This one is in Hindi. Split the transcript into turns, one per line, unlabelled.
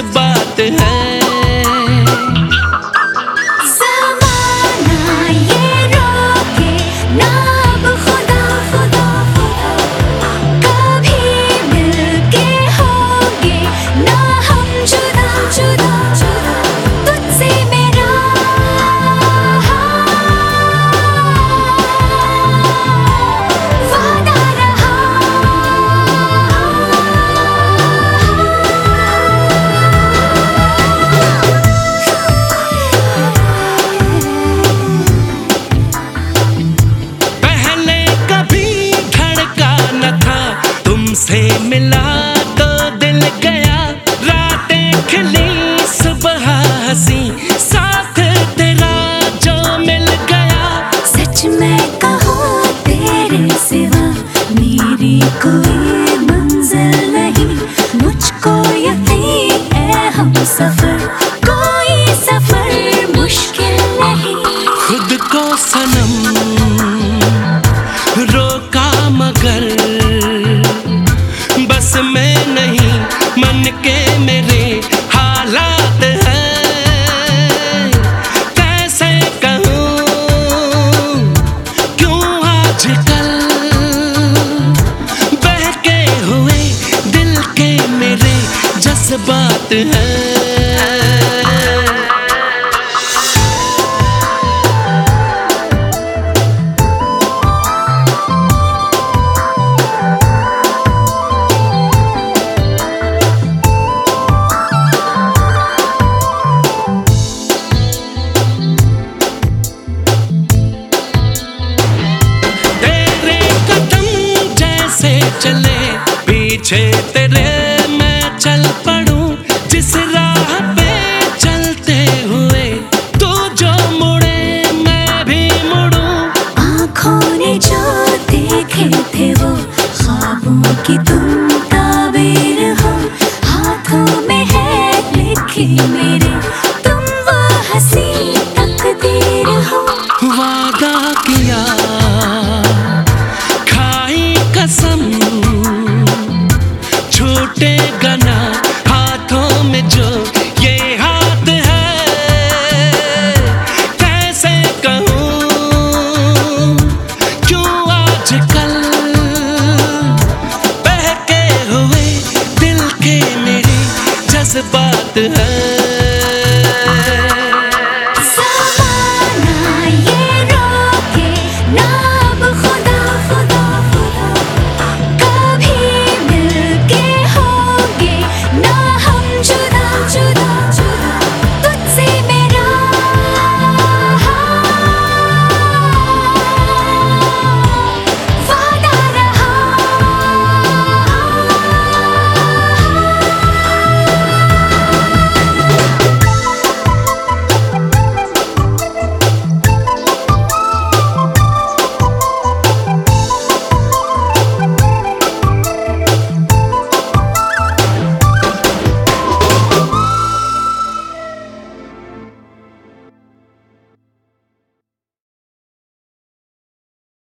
बात है।
कोई मंजिल नहीं मुझको यकीन है हम सफ़र बात है। चले
पीछे तेरे मेरी किया, खाई कसम छोटे गना हाथों में जो हाथ है क्यों बहके हुए दिल के जज्बात है।